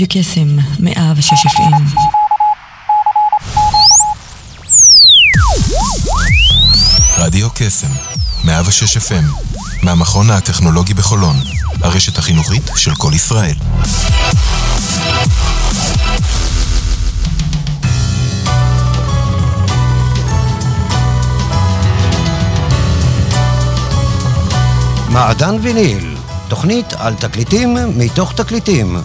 רדיו קסם, מאה ושש אפים. רדיו קסם, 106 FM, מהמכון הטכנולוגי בחולון, הרשת החינוכית של כל ישראל. מעדן ויניל, תוכנית על תקליטים מתוך תקליטים,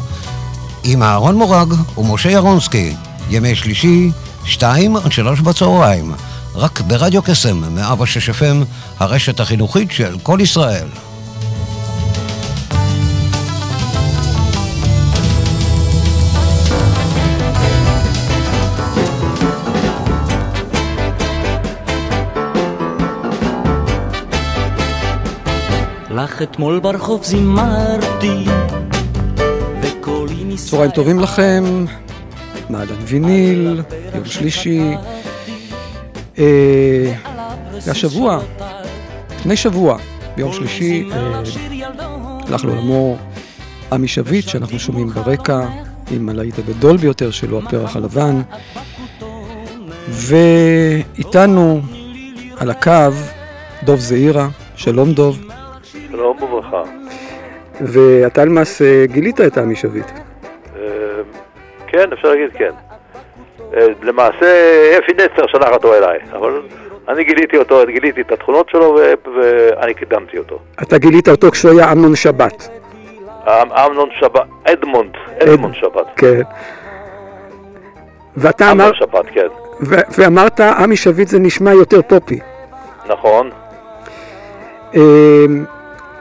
עם אהרון מורג ומשה ירונסקי, ימי שלישי, שתיים עד שלוש בצהריים, רק ברדיו קסם, 106 FM, הרשת החינוכית של כל ישראל. לך אתמול ברחוב זימרתי צהריים טובים לכם, מעדן ויניל, יום שלישי. אה, והשבוע, לפני שבוע, ביום שלישי, אה, הלך לעולמו עמי שביט, שאנחנו שומעים ברקע, עם הלהיט הגדול ביותר שלו, הפרח הלבן. ואיתנו על הקו דוב זעירה, שלום דוב. שלום וברכה. ואתה למעשה גילית את עמי שביט. כן, אפשר להגיד כן. אה, למעשה אפי נצר שלח אותו אליי, אבל אני גיליתי אותו, גיליתי את התכונות שלו ואני קידמתי אותו. אתה גילית אותו כשהוא היה אמנון שבת. אמ- אמנון שבת, אדמונד, אדמונד שבת. כן. ואתה אמר, אמנון שבת, כן. ואמרת, עמי שביט זה נשמע יותר פופי. נכון. אה,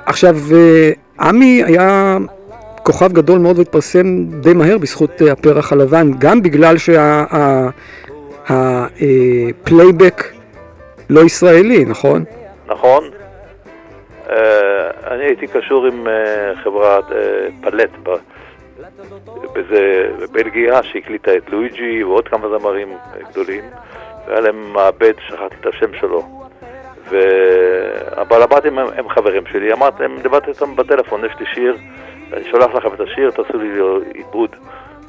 עכשיו, אה, עמי היה כוכב גדול מאוד והתפרסם די מהר בזכות אה, הפרח הלבן, גם בגלל שהפלייבק לא ישראלי, נכון? נכון. אה, אני הייתי קשור עם אה, חברת אה, פלט בזה, בבלגיה, שהקליטה את לואיג'י ועוד כמה זמרים גדולים, והיה להם מעבד, שכחתי את השם שלו. והבעל הבתים הם, הם חברים שלי, אמרתי להם, דיברתי איתם בטלפון, יש לי שיר, אני שולח לכם את השיר, תעשו לי עיבוד.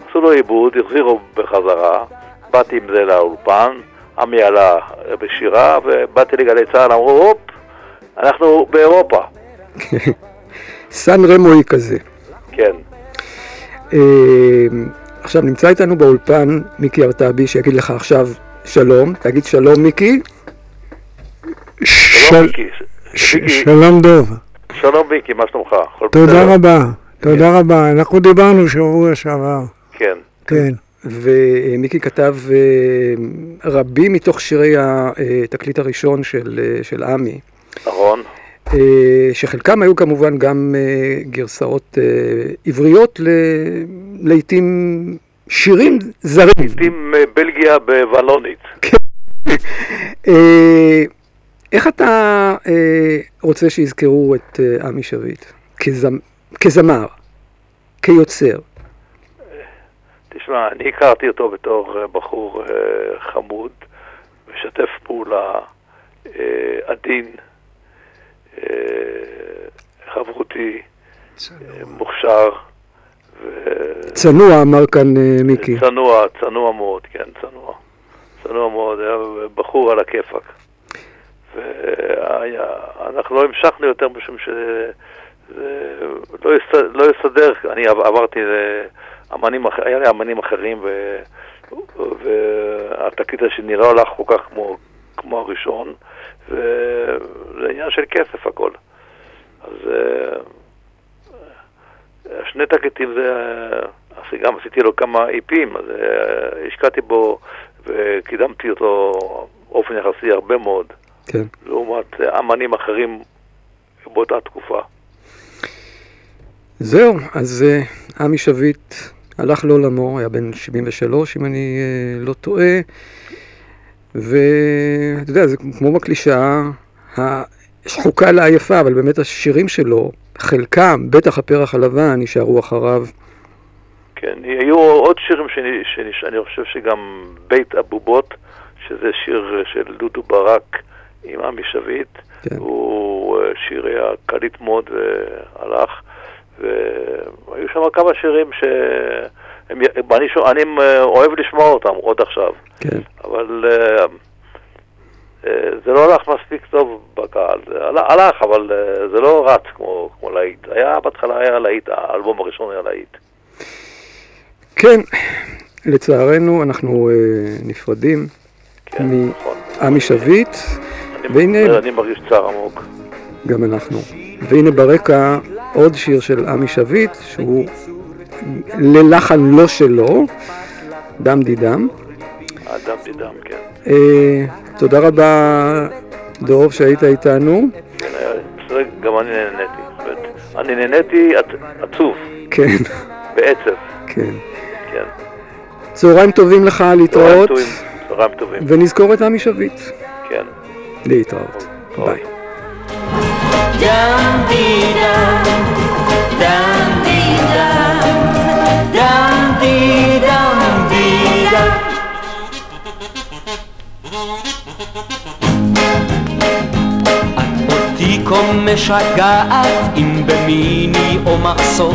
עשו לו עיבוד, החזירו בחזרה, באתי עם זה לאולפן, עמי עלה בשירה, ובאתי לגלי צה"ל, אמרו, הופ, אנחנו באירופה. סן רמואי כזה. כן. אה, עכשיו, נמצא איתנו באולפן מיקי ארטבי, שיגיד לך עכשיו שלום. תגיד שלום, מיקי. שלום מיקי. שלום דוב, שלום מיקי, מה שלומך? תודה? רבה, תודה רבה. אנחנו דיברנו שבוע שעבר, כן. כן. ומיקי כתב אה, רבים מתוך שירי התקליט הראשון של, אה, של עמי, נכון. אה, שחלקם היו כמובן גם אה, גרסאות אה, עבריות ל- לעיתים שירים זרים. אה, בלגיה בוולונית. אה, איך אתה אה, רוצה שיזכרו את אה, עמי שביט? כזמ- כזמר, כיוצר. תשמע, אני הכרתי אותו בתור אה, בחור אה, חמוד, משתף פעולה, אה, עדין, חברותי, מוכשר, ו- צנוע, אמר כאן מיקי. צנוע, צנוע מאוד, כן, צנוע. צנוע מאוד, היה בחור על הכיפאק. ואנחנו לא המשכנו יותר משום שזה לא, יס, לא יסתדר, אני עב- עברתי לאמנים, היה לי אמנים אחרים ו, והתקליט השני לא הלך כל כך כמו, כמו הראשון, וזה עניין של כסף הכל. אז אה, שני תקליטים זה, אז גם עשיתי לו כמה איפים, אז אה, השקעתי בו וקידמתי אותו באופן יחסי הרבה מאוד, כן. לעומת אמנים אחרים באותה תקופה. זהו, אז אה, עמי שביט הלך לעולמו, היה בן 73 אם אני אה, לא טועה, ואתה יודע, זה כמו בקלישאה, ה- שחוקה לעייפה, אבל באמת השירים שלו, חלקם, בטח הפרח הלבן, יישארו אחריו. כן, היו עוד שירים שאני, שאני, שאני חושב שגם בית הבובות, שזה שיר של דודו ברק עם עמי שביט, כן. הוא אה, שיר היה קליט מאוד והלך, והיו שם כמה שירים הם, אני, שו- אני אה, אוהב לשמוע אותם עוד עכשיו, כן. אבל אה, אה, זה לא הלך מספיק טוב בקהל. זה הלך, אבל זה לא רץ כמו, כמו להיט. היה, בהתחלה היה להיט, האלבום הראשון היה להיט. כן, לצערנו אנחנו נפרדים כן, מ- נכון. שביט, אני, והנה- אני מרגיש צער עמוק. גם אנחנו. והנה ברקע עוד שיר של עמי שביט, שהוא ללחן לא שלו, דם דידם. אדם בדם, כן. אה, תודה רבה, דוב, שהיית איתנו. כן, גם אני נהניתי. אני נהניתי עצ, עצוב, כן, בעצב, כן. כן. צהריים טובים לך, להתראות, צהריים טובים, ונזכור את עמי שביט. כן. להתראות. ביי. Dum dee dum, dum כה משגעת אם במיני או מחסור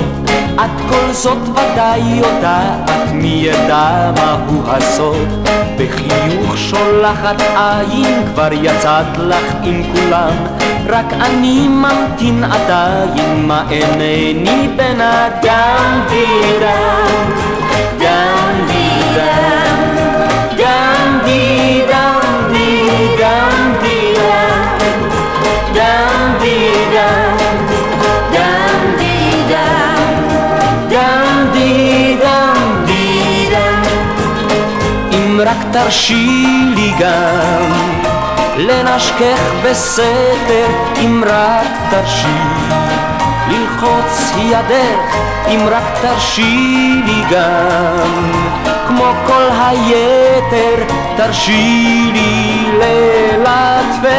את כל זאת ודאי יודעת מי ידע מהו הסוף. בחיוך שולחת עין כבר יצאת לך עם כולם. רק אני ממתין עדיין מה אינני בן אדם דידם תרשי לי גם לנשכך בסתר אם רק תרשי. ללחוץ ידך אם רק תרשי לי גם. כמו כל היתר תרשי לי ללטפך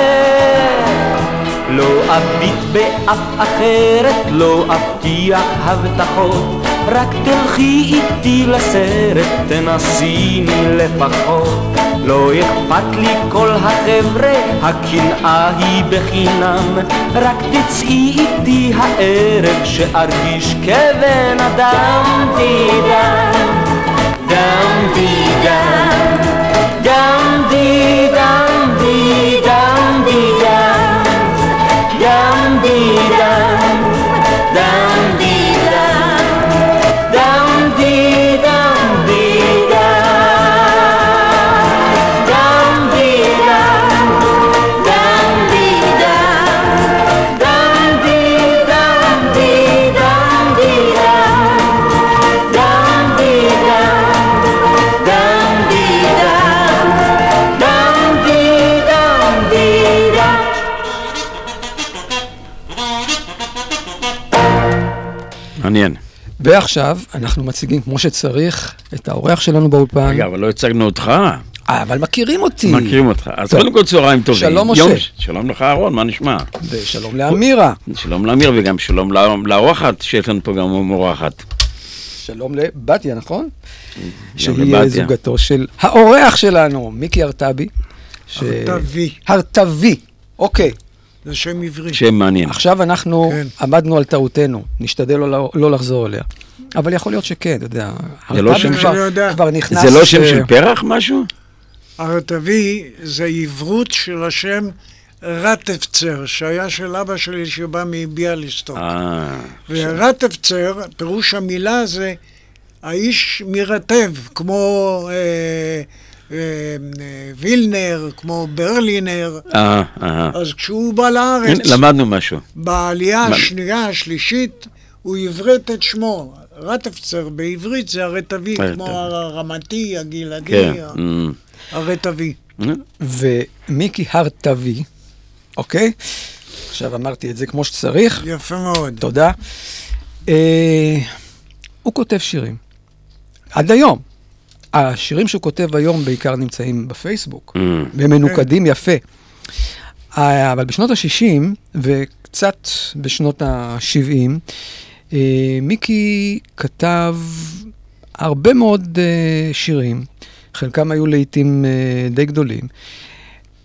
לא אביט באף אחרת, לא אבטיח הבטחות, רק תלכי איתי לסרט, תנסיני לפחות. לא אכפת לי כל החבר'ה, הקנאה היא בחינם, רק תצאי איתי הערב, שארגיש כבן אדם. דידם, דם דידם, דם דידם, ועכשיו אנחנו מציגים כמו שצריך את האורח שלנו באולפן. רגע, אבל לא הצגנו אותך. אה, אבל מכירים אותי. מכירים אותך. אז טוב. קודם כל צהריים טובים. שלום, יום- משה. שלום לך אהרון, מה נשמע? ושלום לאמירה. שלום לאמיר וגם שלום לא- לאורחת, שיש לנו פה גם אורחת. שלום לבתיה, נכון? שהיא לבתיה. זוגתו של האורח שלנו, מיקי ארטבי. ש- ארטבי. הרטבי, אוקיי. זה שם עברי. שם מעניין. עכשיו אנחנו כן. עמדנו על טעותנו, נשתדל לא, לא לחזור אליה. אבל יכול להיות שכן, אתה יודע. זה לא הרטבי שם כבר- יודע. כבר נכנס... זה לא שם אה, של פרח משהו? ארטבי זה עברות של השם רטבצר, שהיה של אבא שלי שבא מביאליסטוק. אה, ורטבצר, פירוש המילה זה האיש מרטב, כמו אה, וילנר, כמו ברלינר. אה, אה. אז כשהוא בא לארץ, למדנו משהו. בעלייה השנייה, השלישית, הוא עברת את שמו. רטבצר בעברית זה הרטבי. כמו הרמתי, הגלעדי, כן. ה- אמ, הרטבי. אה, ומיקי הרטבי, אוקיי? עכשיו אמרתי את זה כמו שצריך, יפה מאוד. תודה. אה, הוא כותב שירים. עד היום. השירים שהוא כותב היום בעיקר נמצאים בפייסבוק, אמ, והם מנוקדים יפה. אה, אבל בשנות ה-60 וקצת בשנות ה-70, אה, מיקי כתב הרבה מאוד אה, שירים, חלקם היו לעיתים די גדולים,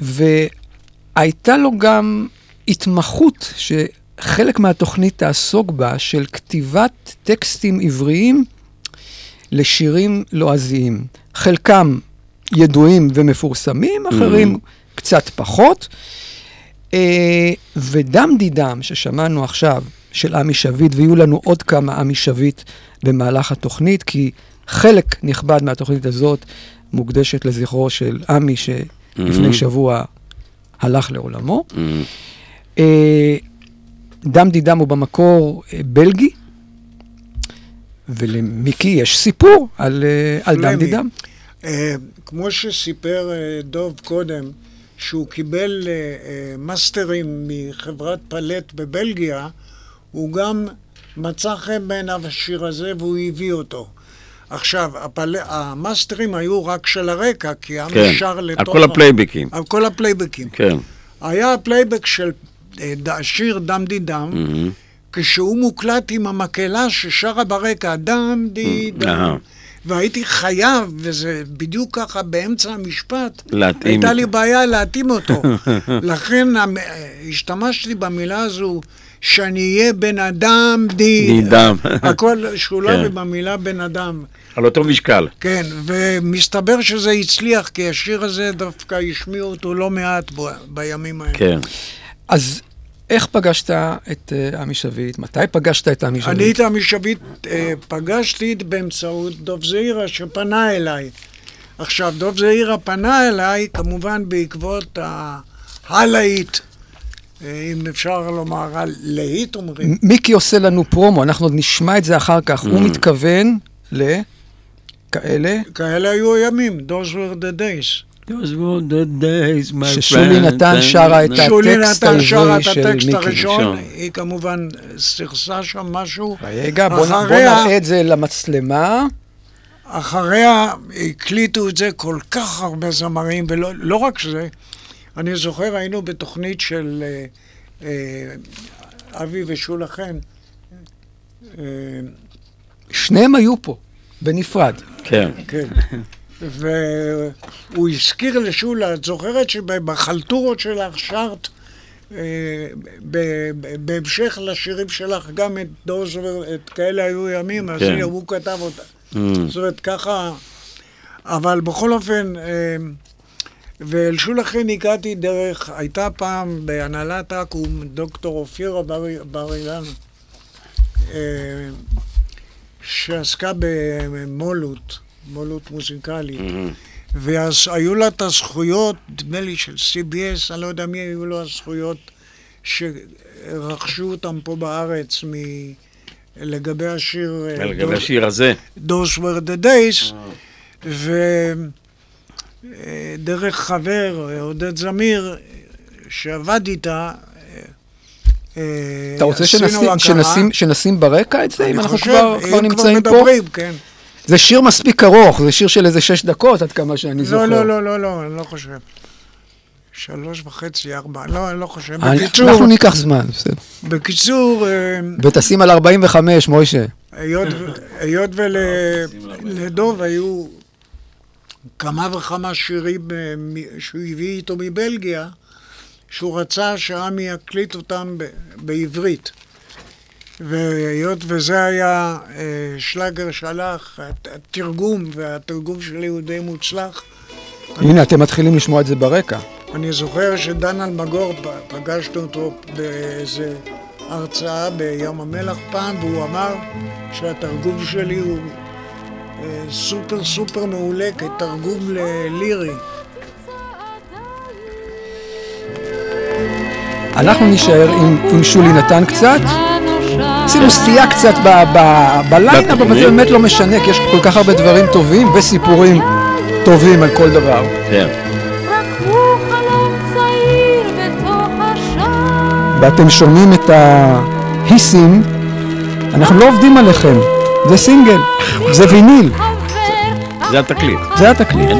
והייתה לו גם התמחות שחלק מהתוכנית תעסוק בה, של כתיבת טקסטים עבריים לשירים לועזיים. חלקם ידועים ומפורסמים, אחרים קצת פחות. אה, ודם דידם, ששמענו עכשיו, של עמי שביט, ויהיו לנו עוד כמה עמי שביט במהלך התוכנית, כי חלק נכבד מהתוכנית הזאת מוקדשת לזכרו של עמי, שלפני Mhm. שבוע הלך לעולמו. Mm, אה, דם דידם הוא במקור אה, בלגי, ולמיקי יש סיפור על, אה, על דם. די דם. אה, כמו שסיפר אה, דוב קודם, שהוא קיבל מאסטרים מחברת פלט בבלגיה, הוא גם מצא חן בעיניו השיר הזה והוא הביא אותו. עכשיו, הפל... המאסטרים היו רק של הרקע, כי עמי כן, שר על לתוך... כל הפלייבקים. על כל הפלייבקים. כן. היה הפלייבק של השיר דם די דם, Mhm. כשהוא מוקלט עם המקהלה ששרה ברקע דם די אהה. דם. והייתי חייב, וזה בדיוק ככה באמצע המשפט, להתאים הייתה. לי בעיה להתאים אותו. לכן השתמשתי במילה הזו, שאני אהיה בן אדם די... די דם. הכל שולב כן. עם המילה בן אדם. על אותו משקל. כן, ומסתבר שזה הצליח, כי השיר הזה דווקא השמיעו אותו לא מעט ב- בימים האלה. כן. אז איך פגשת את אה, עמי שביט? מתי פגשת את עמי שביט? אני את עמי שביט אה, פגשתי באמצעות דוב זעירה שפנה אליי. עכשיו, דוב זעירה פנה אליי, כמובן בעקבות ה- הלהיט, אה, אם אפשר לומר, הלהיט אומרים. מיקי עושה לנו פרומו, אנחנו עוד נשמע את זה אחר כך. הוא מתכוון לכאלה כאלה היו הימים, those were the days. ששולי נתן שרה את הטקסט העברי את של הטקסט מיקי. היא כמובן סירסה שם משהו. רגע, בוא נראה את זה למצלמה. אחריה הקליטו את זה כל כך הרבה זמרים, ולא לא רק זה, אני זוכר, היינו בתוכנית של אה, אה, אבי ושולה חן. אה, שניהם היו פה, בנפרד. כן. כן. והוא הזכיר לשולה, את זוכרת שבחלטורות שלך שרת, אה, בהמשך לשירים שלך, גם את דוז ואת כאלה היו ימים, אז כן. הנה, הוא כתב אותה. Mm, זאת אומרת, ככה... אבל בכל אופן, אה, ואל שולחין הגעתי דרך, הייתה פעם בהנהלת אקו"ם דוקטור אופירה בר, בר אילן, אה, שעסקה במולות, מולות מוזיקלית. mhm. ואז היו לה את הזכויות, נדמה לי של CBS, אני לא יודע מי היו לו הזכויות שרכשו אותם פה בארץ מ... לגבי השיר... אה, לגבי Those- השיר הזה. Those were the days, ודרך חבר, אה, עודד זמיר, שעבד איתה, אה, אתה רוצה שנשים. שנשים, שנשים ברקע את זה, אם אני אנחנו חושב, כבר, אם כבר נמצאים פה? מדברים, כן. זה שיר מספיק ארוך, זה שיר של איזה שש דקות, עד כמה שאני זוכר. לא, לא, לא, לא, לא, אני לא חושב. שלוש וחצי, ארבע, לא, אני לא חושב. אני- בקיצור, אנחנו ניקח זמן, בסדר. בקיצור, אה, ותשים על 45, מוישה. היות היות ולדוב היו כמה וכמה שירים אה, שהוא הביא איתו מבלגיה, שהוא רצה שעמי יקליט אותם בעברית. והיות וזה היה אה, שלאגר שלח, הת- התרגום, והתרגום שלי הוא די מוצלח, הנה, אתם מתחילים לשמוע את זה ברקע. אני זוכר שדן אלמגור, פגשנו אותו באיזה הרצאה בים המלח פעם, והוא אמר שהתרגום שלי הוא אה, סופר סופר מעולה כתרגום ללירי. אנחנו נישאר עם, עם שולי נתן קצת. עשינו סטייה קצת ב- ב- בליין, אבל זה באמת לא משנה, כי יש כל כך הרבה דברים טובים וסיפורים טובים על כל דבר. כן. ואתם שומעים את ההיסים, אנחנו לא עובדים עליכם, זה סינגל, זה ויניל, זה התקליט. זה התקליט.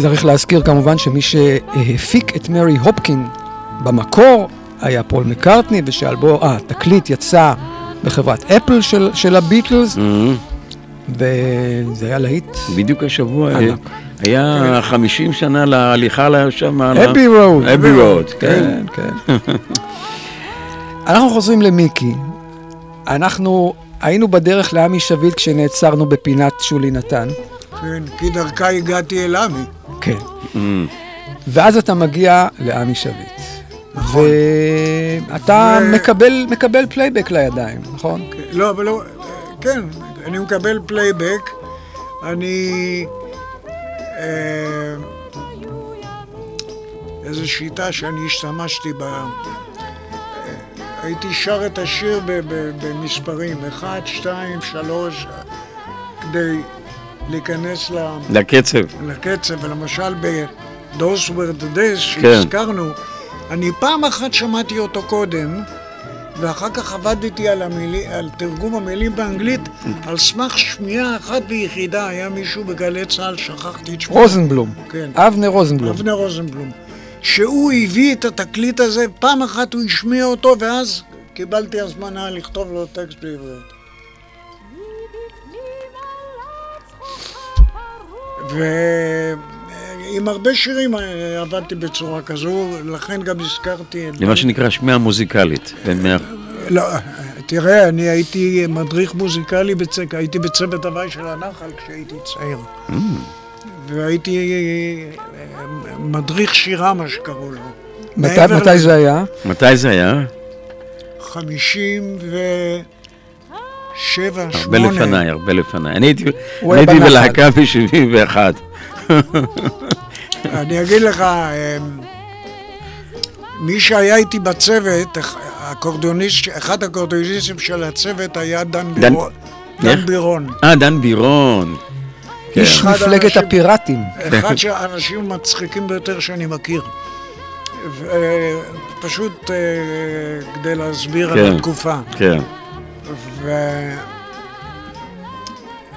צריך להזכיר כמובן שמי שהפיק את מרי הופקין במקור היה פול מקארטני, ושהאלבום, אה, התקליט יצא בחברת אפל של, של הביטלס, אה, וזה היה להיט. בדיוק השבוע ענק. היה 50 שנה להליכה לה שם. על אבי רואד. אבי רואד, כן. כן, כן. אנחנו חוזרים למיקי. אנחנו היינו בדרך לעמי שביט כשנעצרנו בפינת שולי נתן. כן, כי דרכה הגעתי אל עמי. כן. אמ, ואז אתה מגיע לעמי שביט. נכון. ואתה ו- מקבל, מקבל פלייבק לידיים, נכון? לא, אבל לא, כן, אני מקבל פלייבק, אני... אה, איזו שיטה שאני השתמשתי בה. הייתי שר את השיר במספרים, אחד, שתיים, שלוש, כדי להיכנס ל- לקצב. לקצב, ולמשל ב-Those were the כן. שהזכרנו, אני פעם אחת שמעתי אותו קודם, ואחר כך עבדתי על, המילי, על תרגום המילים באנגלית, על סמך שמיעה אחת ויחידה, היה מישהו בגלי צה"ל, שכחתי את שמו. רוזנבלום. כן. אבנר רוזנבלום. אבנר רוזנבלום. שהוא הביא את התקליט הזה, פעם אחת הוא השמיע אותו, ואז קיבלתי הזמנה לכתוב לו טקסט בעברית. ועם הרבה שירים אה, עבדתי בצורה כזו, לכן גם הזכרתי את... זה מה שנקרא שמיעה מוזיקלית. לא, תראה, אני הייתי מדריך מוזיקלי, בצ... הייתי בצוות הוואי של הנחל כשהייתי צעיר. והייתי אה, מדריך שירה, מה שקראו לו. מתי, מעבר מתי לזה, זה היה? מתי זה היה? חמישים ושבע, הרבה שמונה. לפניי, הרבה לפניי. אני הייתי אני הייתי. בלהקה ב-71. אני אגיד לך, אה, מי שהיה איתי בצוות, האקורדיוניסט, אחד האקורדיוניסטים של הצוות היה דן דן- בירון. דן? בירון. אה, דן בירון. כן. איש אחד מפלגת הפיראטים. אחד האנשים המצחיקים ביותר שאני מכיר. אה, פשוט אה, כדי להסביר כן. על התקופה. כן.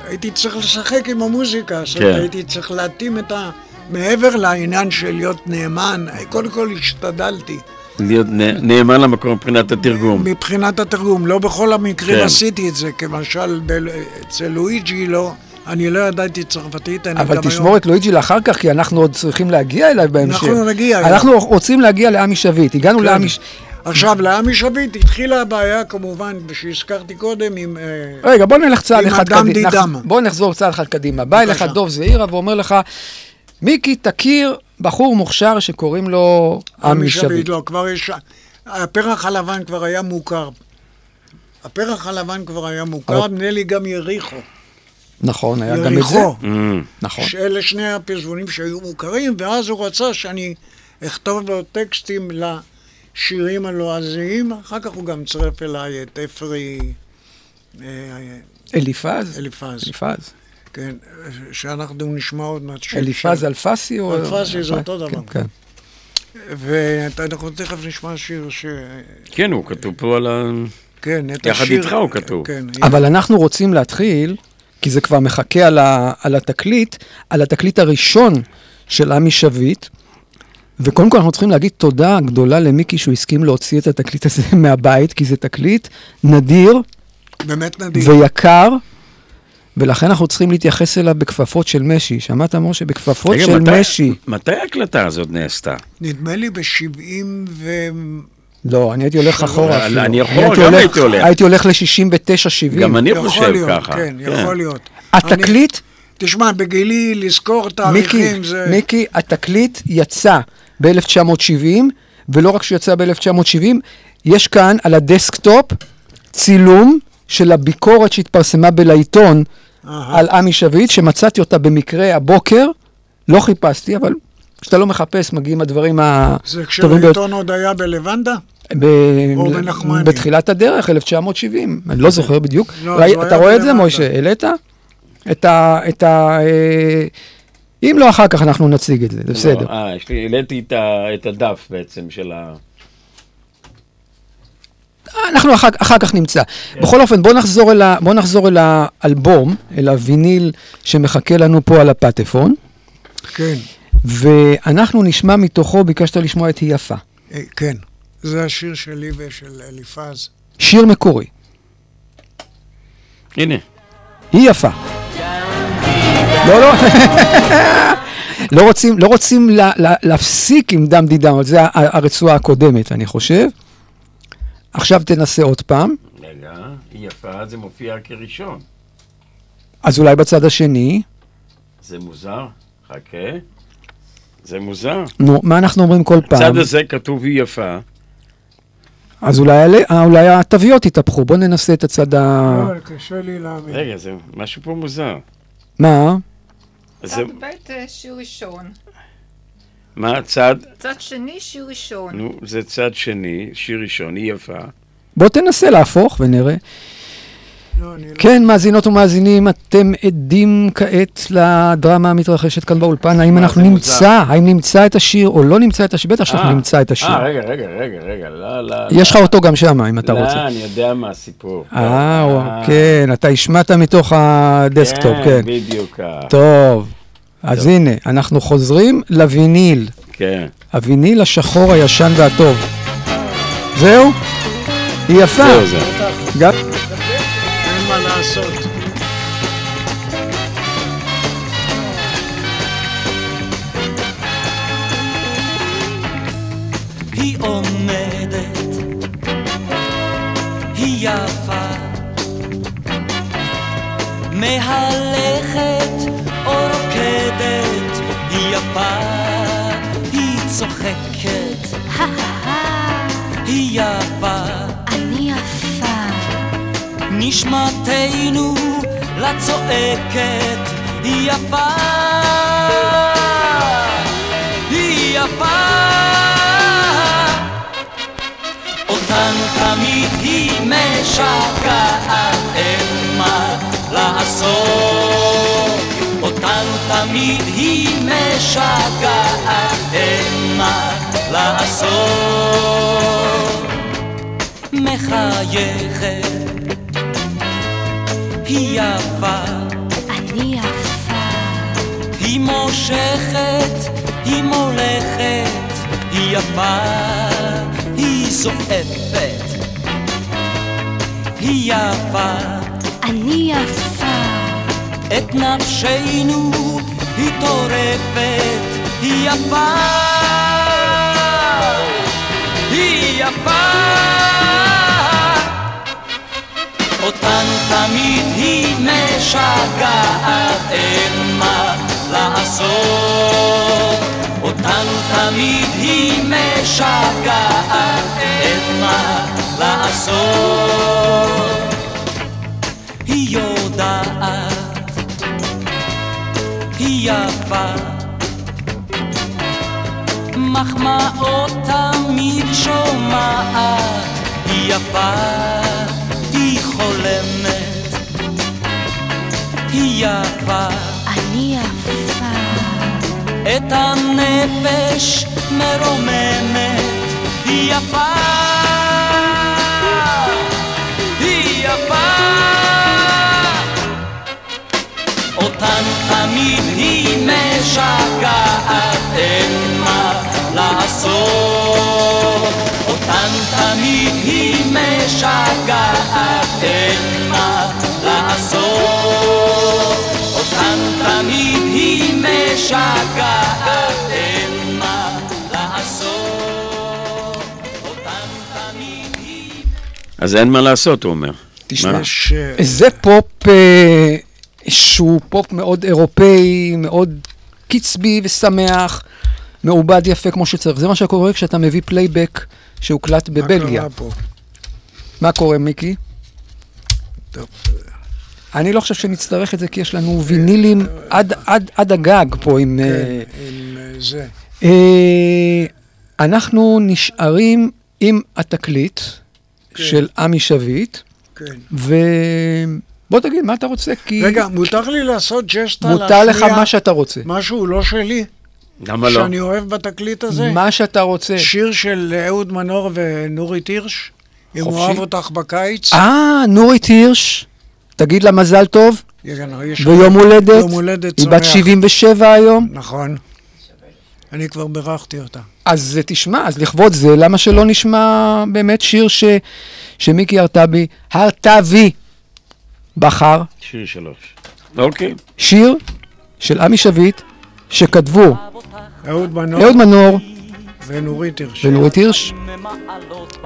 והייתי צריך לשחק עם המוזיקה, זאת כן. אומרת, הייתי צריך להתאים את ה... מעבר לעניין של להיות נאמן, קודם כל השתדלתי. להיות נ- נאמן למקום מבחינת התרגום. מבחינת התרגום, לא בכל המקרים כן. עשיתי את זה, כמשל ב- אצל לואיג'י לא, אני לא ידעתי צרפתית, אני אבל גם תשמור היום... את לואיג'י לאחר כך, כי אנחנו עוד צריכים להגיע אליו בהמשך. אנחנו נגיע. אנחנו רוצים להגיע לעמי שביט. הגענו כן. לעמי... עכשיו, לעמי שביט התחילה הבעיה, כמובן, שהזכרתי קודם, עם... אה, רגע, בוא נלך צעד אחד קדימה. בוא נחזור צעד אחד קדימה. בא אליך. דוב זעירה ואומר לך, מיקי, תכיר בחור מוכשר שקוראים לו עמי שביט. לא, כבר יש... הפרח הלבן כבר היה מוכר. הפרח הלבן כבר היה מוכר, נדמה לי גם יריחו. נכון, היה גם את זה. יריחו. אמ, נכון. שאלה שני הפזמונים שהיו מוכרים, ואז הוא רצה שאני אכתוב לו טקסטים לשירים הלועזיים, אחר כך הוא גם צירף אליי את אפרי אה, אליפז? אליפז, אליפז. כן, שאנחנו נשמע עוד מעט שיר. אליפז אלפסי או... אלפסי זה אותו דבר. כן, כן. ואנחנו תכף נשמע שיר ש... כן, הוא כתוב פה על ה... כן, את יחד השיר... איתך הוא כתוב. כן, אבל אנחנו רוצים להתחיל, כי זה כבר מחכה על, ה, על התקליט, על התקליט הראשון של עמי שביט, וקודם כל אנחנו צריכים להגיד תודה גדולה למיקי שהוא הסכים להוציא את התקליט הזה מהבית, כי זה תקליט נדיר באמת נדיר. ויקר, ולכן אנחנו צריכים להתייחס אליו בכפפות של משי. שמעת, משה? בכפפות רגע, של מתי- משי. מתי ההקלטה הזאת נעשתה? נדמה לי בשבעים ו... לא, אני הייתי הולך אחורה אבל אפילו. אני יכול, הייתי גם הולך- הייתי הולך. הייתי הולך ל-69-70. גם אני חושב להיות, ככה. כן, יכול להיות. התקליט, תשמע, בגילי לזכור מיקי, תאריכים זה... מיקי, התקליט יצא ב-1970, ולא רק שהוא יצא ב-1970, יש כאן על הדסקטופ צילום של הביקורת שהתפרסמה בלעיתון אהה. על עמי שביט, שמצאתי אותה במקרה הבוקר, לא חיפשתי, אבל כשאתה לא מחפש מגיעים הדברים זה הטובים ביותר. כשהעיתון עוד היה בלבנדה? ב- או בנחמני. בתחילת הדרך, 1970, אני לא זוכר בדיוק. לא, ראי- אתה רואה את זה. משה? העלית? את ה... את ה... אה, אם לא, אחר כך אנחנו נציג את זה, זה בסדר. לא, אה, יש לי, העליתי את הדף בעצם של ה... אנחנו אחר, אחר כך נמצא. בכל אופן, בוא נחזור, אל ה, בוא נחזור אל האלבום, אל הוויניל שמחכה לנו פה על הפטפון. כן, ואנחנו נשמע מתוכו, ביקשת לשמוע את היא יפה. אה, כן. זה השיר שלי ושל אליפז. שיר מקורי. הנה. היא יפה. לא, לא. לא רוצים, לא רוצים לה, לה, להפסיק עם דם דידם, אבל זה ה- הרצועה הקודמת, אני חושב. עכשיו תנסה עוד פעם, רגע, יפה, זה מופיע כראשון. אז אולי בצד השני. זה מוזר, חכה. זה מוזר. נו, מה אנחנו אומרים כל פעם? בצד הזה כתוב היא יפה. אז אולי, אה, אולי התוויות יתהפכו, בואו ננסה את הצד ה... לא, קשה לי להאמין. רגע, זה משהו פה מוזר. מה? זה, צד ב' אה, שיר ראשון. מה הצד? צד שני שיר ראשון. נו, זה צד שני, שיר ראשון, היא יפה. בואו תנסה להפוך ונראה. לא, לא... כן, מאזינות ומאזינים, אתם עדים כעת לדרמה המתרחשת כאן באולפן. האם אנחנו נמצא. האם נמצא את השיר או לא נמצא את השיר? בטח שאנחנו אה, נמצא את השיר. אה, רגע, רגע, רגע, רגע, לא, לא. יש לך לא. אותו גם שם, אם אתה לא, רוצה. אני יודע מה הסיפור. אה, כן, אתה השמעת מתוך הדסקטופ, כן. בדיוק. אה, טוב, אז הנה, אנחנו חוזרים לוויניל. כן. הוויניל השחור הישן והטוב. זהו? היא יפה. זהו זה. לעשות. היא עומדת, היא יפה, מהלכת או רוקדת, היא יפה, נשמתנו לצועקת, היא יפה, היא יפה. אותנו תמיד היא משגעת, אין מה לעשות. אותנו תמיד היא משגעת, אין מה לעשות. מחייכת, היא יפה, אני יפה. היא מושכת, היא מולכת, היא יפה, היא זועפת, היא יפה, אני יפה. את נפשנו היא טורפת, היא יפה, היא יפה. אותנו תמיד היא משגעת, אין מה לעשות. אותנו תמיד היא משגעת, אין מה לעשות. היא יודעת, היא יפה, מחמאות תמיד שומעת, היא יפה, חולמת, היא יפה, אני יפה. את הנפש מרוממת, היא יפה, היא יפה. אותנו תמיד היא משגעת, אין מה לעשות. אותנו תמיד היא משגעת, אין מה לעשות. אותנו תמיד היא משגעת, אין מה לעשות. אותנו תמיד היא... אז אין מה לעשות, הוא אומר. תשמע. אה, זה פופ אה, שהוא פופ מאוד אירופאי, מאוד קצבי ושמח, מעובד יפה כמו שצריך. זה מה שקורה כשאתה מביא פלייבק שהוקלט מה בבלגיה. קרה פה? מה קורה, מיקי? טוב, אני לא חושב שנצטרך את זה, כי יש לנו וינילים עד, עד, עד הגג פה עם... כן, אה, עם אה, זה. אה, אנחנו נשארים עם התקליט כן. של עמי שביט, כן. ובוא תגיד מה אתה רוצה, כי רגע, מותר לי לעשות ג'סטה מותר לך להשמיע מה שאתה רוצה. משהו לא שלי, למה לא? שאני אוהב בתקליט הזה? מה שאתה רוצה. שיר של אהוד מנור ונורית הירש, אם חופשי. אוהב אותך בקיץ. אה, נורית הירש, תגיד לה מזל טוב. ויום הולדת, יום הולדת היא בת שמח. 77 היום. נכון. אני כבר בירכתי אותה. אז תשמע, אז לכבוד זה, למה שלא נשמע באמת שיר ש, שמיקי הרטבי, הרטבי, בחר, שיר שלוש. אוקיי. שיר של עמי שביט, שכתבו אהוד מנור אהוד מנור ונורית הירש. ונורית הירש,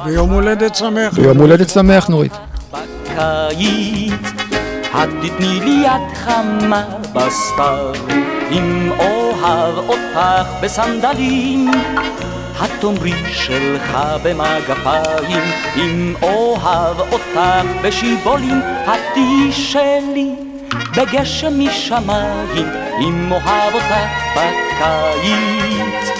ויום הולדת שמח. ויום הולדת שמח נורית. את תתני לי יד חמה בסתיו, אם אוהב אותך בסנדלים. התאמרי שלך במגפיים, אם אוהב אותך בשיבולים, התי שלי בגשם משמיים, אם אוהב אותך בקיץ.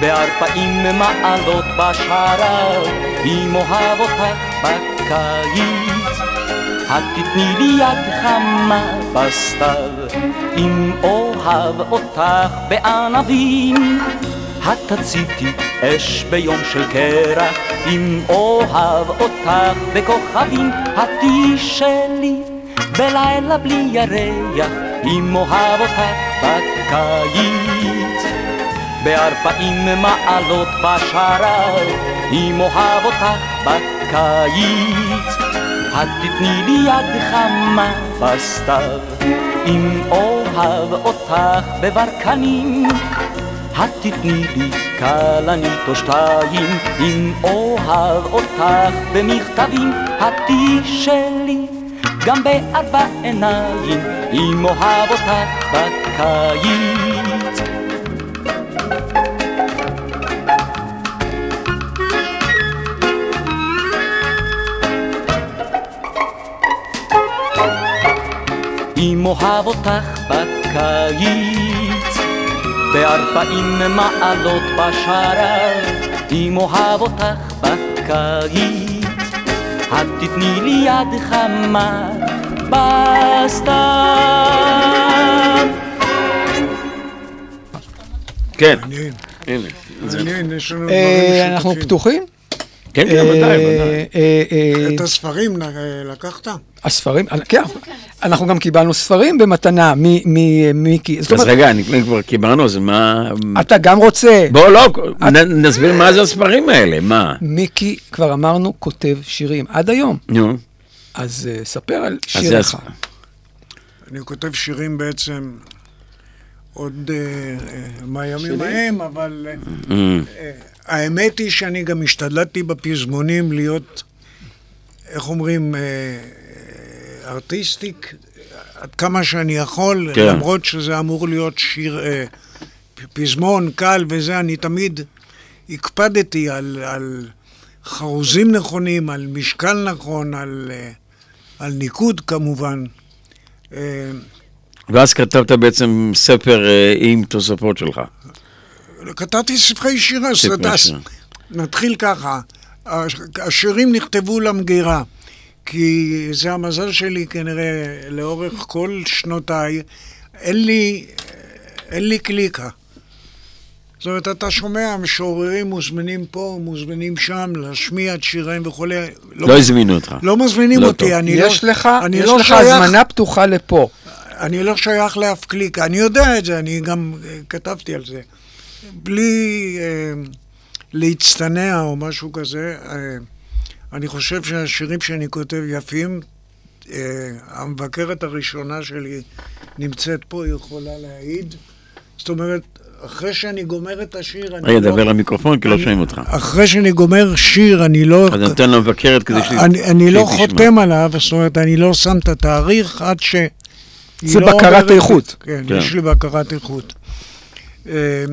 בארבעים מעלות בשרב, אם אוהב אותך בקיץ. את תתני לי יד חמה בסתיו, אם אוהב אותך בענבים. את תציתי אש ביום של קרח, אם אוהב אותך בכוכבים. התי שלי בלילה בלי ירח, אם אוהב אותך בקיץ. בארבעים מעלות בשרב, אם אוהב אותך בקיץ. את תתני לי יד חמה בסתיו, אם אוהב אותך בברקנים. את תתני לי כלנית או שתיים, אם אוהב אותך במכתבים. התי שלי גם בארבע עיניים, אם אוהב אותך בקיץ. אם אוהב אותך בקיץ, בארבעים מעלות בשרב, אם אוהב אותך בקיץ, את תתני לי יד חמה כן. הנה. אה, אנחנו. פתוחים? כן, כן, אה, ודאי, ודאי. אה, את הספרים לקחת? הספרים, כן, אנחנו גם קיבלנו ספרים במתנה ממיקי. אז רגע, כבר קיבלנו, אז מה... אתה גם רוצה, בוא, לא, נסביר מה זה הספרים האלה, מה? מיקי, כבר אמרנו, כותב שירים, עד היום. נו. אז אה, ספר על אז שיר אחד. אני כותב שירים בעצם עוד אה, אה, מהימים ההם, אבל האמת היא שאני גם השתדלתי בפזמונים להיות, איך אומרים, ארטיסטיק, עד כמה שאני יכול, כן. למרות שזה אמור להיות שיר, פזמון קל וזה, אני תמיד הקפדתי על, על חרוזים נכונים, על משקל נכון, על, אה, על ניקוד כמובן. אה, ואז כתבת בעצם ספר אה, עם תוספות שלך. כתבתי ספרי שירה, שירה. נתחיל ככה. הש- השירים נכתבו למגירה, כי זה המזל שלי כנראה לאורך כל שנותיי. אין לי, אין לי קליקה. זאת אומרת, אתה שומע משוררים מוזמנים פה, מוזמנים שם, להשמיע את שיריהם וכולי. לא הזמינו אותך. לא מזמינים לא אותי, טוב. אני לא... יש לך, אני יש לא לך שייך- הזמנה פתוחה לפה. אני לא שייך לאף קליקה, אני יודע את זה, אני גם אה, כתבתי על זה. בלי אה, להצטנע או משהו כזה, אה, אני חושב שהשירים שאני כותב יפים. אה, המבקרת הראשונה שלי נמצאת פה, היא יכולה להעיד. זאת אומרת, אחרי שאני גומר את השיר, אני רגע, לא... דבר למיקרופון, כי לא שומעים אותך. אחרי שאני גומר שיר, אני לא... אז נותן למבקרת כדי שהיא אני, אני לא. חותם עליו, זאת אומרת, אני לא שם את התאריך עד ש... זה לא בקרת אומרת- איכות. כן, כן. יש לי בקרת איכות. אה,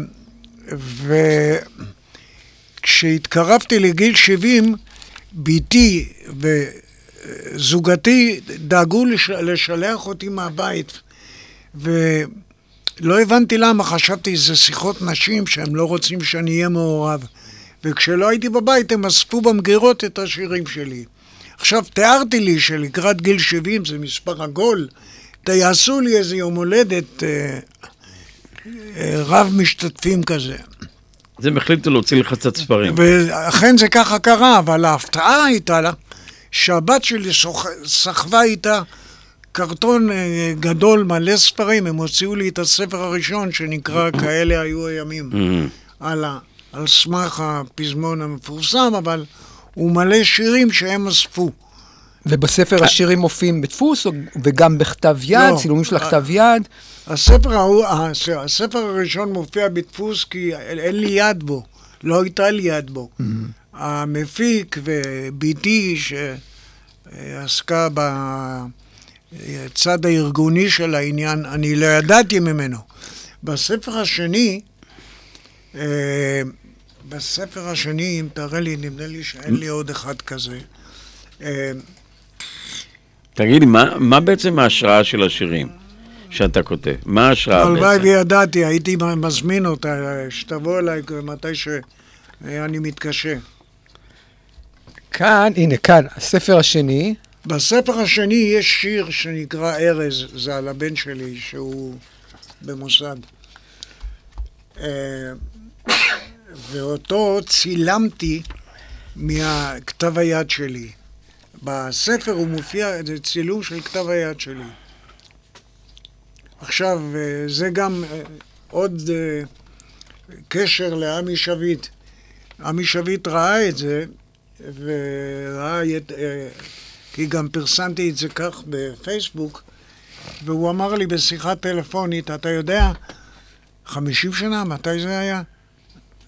וכשהתקרבתי לגיל 70, בתי וזוגתי דאגו לש... לשלח אותי מהבית, ולא הבנתי למה, חשבתי שזה שיחות נשים שהם לא רוצים שאני אהיה מעורב. וכשלא הייתי בבית הם אספו במגירות את השירים שלי. עכשיו, תיארתי לי שלקראת גיל 70 זה מספר עגול, תעשו לי איזה יום הולדת אה, אה, רב משתתפים כזה. אז הם החליטו להוציא לך קצת ספרים. ואכן זה ככה קרה, אבל ההפתעה הייתה לה שהבת שלי סחבה איתה קרטון אה, גדול מלא ספרים, הם הוציאו לי את הספר הראשון שנקרא כאלה היו הימים, על, ה, על סמך הפזמון המפורסם, אבל הוא מלא שירים שהם אספו. ובספר השירים מופיעים בדפוס וגם בכתב יד, לא. צילומים של הכתב יד. הספר, ההוא, הספר הראשון מופיע בדפוס כי אין לי יד בו, לא הייתה לי יד בו. המפיק ובתי שעסקה בצד הארגוני של העניין, אני לא ידעתי ממנו. בספר השני, אה, בספר השני, אם תראה לי, נדמה לי שאין לי עוד אחד כזה. אה, תגיד לי, מה, מה בעצם ההשראה של השירים שאתה כותב? מה ההשראה הלוואי בעצם? וידעתי, הייתי מזמין אותה, שתבוא אליי מתי שאני מתקשה. כאן, הנה, כאן, הספר השני, בספר השני יש שיר שנקרא ארז, זה על הבן שלי, שהוא במוסד. אה, ואותו צילמתי מכתב היד שלי. בספר הוא מופיע, זה צילום של כתב היד שלי. עכשיו, אה, זה גם אה, עוד קשר לעמי שביט. עמי שביט ראה את זה, וראה את... כי גם פרסמתי את זה כך בפייסבוק, והוא אמר לי בשיחה טלפונית, אתה יודע, 50 שנה, מתי זה היה?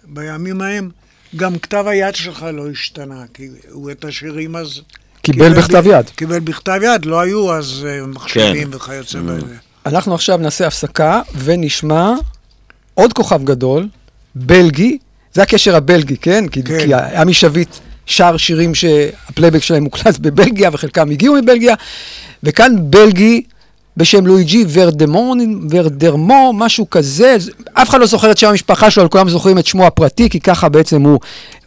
בימים ההם, גם כתב היד שלך לא השתנה, כי הוא את השירים אז... קיבל בכתב ב- יד. קיבל בכתב יד, לא היו אז אה, מחשבים כן. וכיוצא Mm. בזה. אנחנו עכשיו נעשה הפסקה ונשמע עוד כוכב גדול, בלגי, זה הקשר הבלגי, כן? כי, כן. כי עמי שביט שר שירים שהפלייבק שלהם מוקלט בבלגיה וחלקם הגיעו מבלגיה, וכאן בלגי בשם לואיג'י ורדמון, ורדרמו, משהו כזה, זה- אף אחד לא זוכר את שם המשפחה שלו, אבל כולם זוכרים את שמו הפרטי, כי ככה בעצם הוא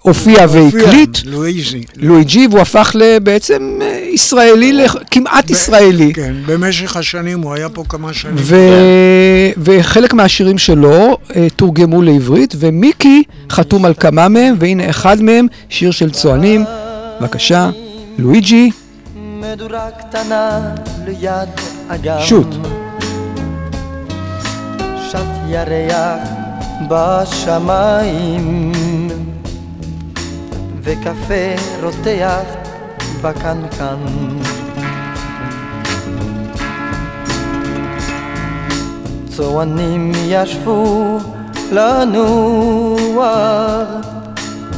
הופיע והקליט. לואיזי. לואיג'י, והוא הפך בעצם אה, ישראלי, לח- כמעט ישראלי. כן, במשך השנים, הוא היה פה כמה שנים. ו... וחלק מהשירים שלו אה, תורגמו לעברית, ומיקי חתום על כמה מהם, והנה אחד מהם, שיר של צוענים. בבקשה, לואיג'י, מדורה קטנה ליד אגם. שוט. שט ירח בשמיים, וקפה רותח בקנקן. צוענים ישבו לנוח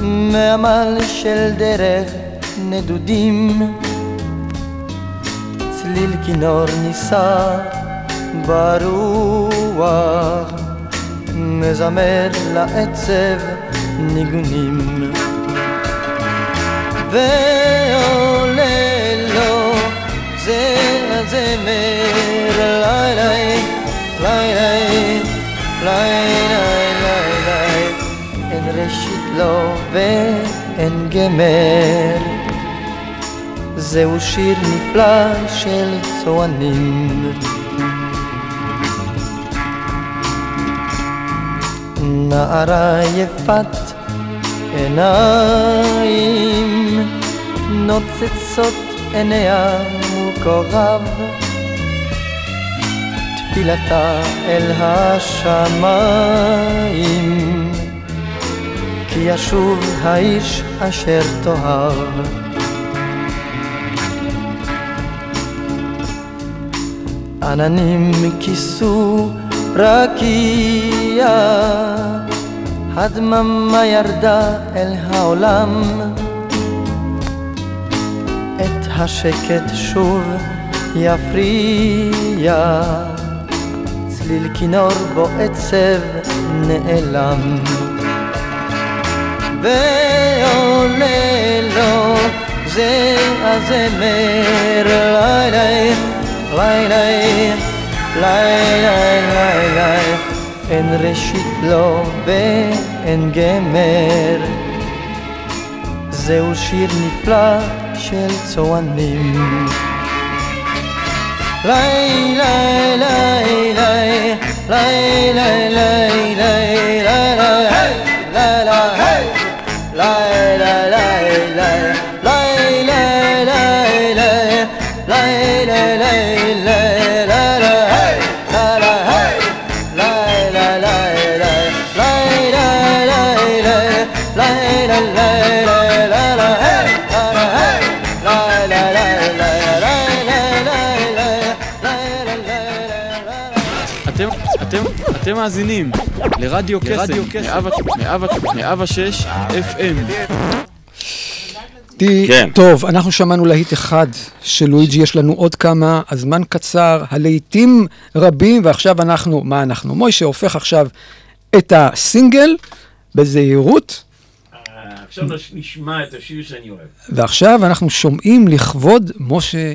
מעמל של דרך נדודים צליל כינור נישא ברוח. מזמר לעצב ניגונים. ועולה לו זה הזמר לילה לילה לילה לילה אין ראשית לו ואין גמר זהו שיר נפלא של צוענים. נערה יפת עיניים נוצצות עיניה כוכב תפילתה אל השמיים כי ישוב האיש אשר תאהב עננים כיסו רקיע, הדממה ירדה אל העולם, את השקט שוב יפריע, צליל כינור בו עצב נעלם. ועולה לו זה הזמר לילה לילה לילה לילה אין ראשית לו ואין גמר זהו שיר נפלא של צוענים לילה לילה לילה לילה לילה לילה לילה לילה לילה לילה אתם מאזינים לרדיו קסם, מאה ושש FM. תי- כן. טוב, אנחנו שמענו להיט אחד של לואיג'י, יש לנו עוד כמה, הזמן קצר, הלהיטים רבים, ועכשיו אנחנו, מה אנחנו? מוישה הופך עכשיו את הסינגל בזהירות, עכשיו נשמע את השיר שאני אוהב. ועכשיו אנחנו שומעים לכבוד משה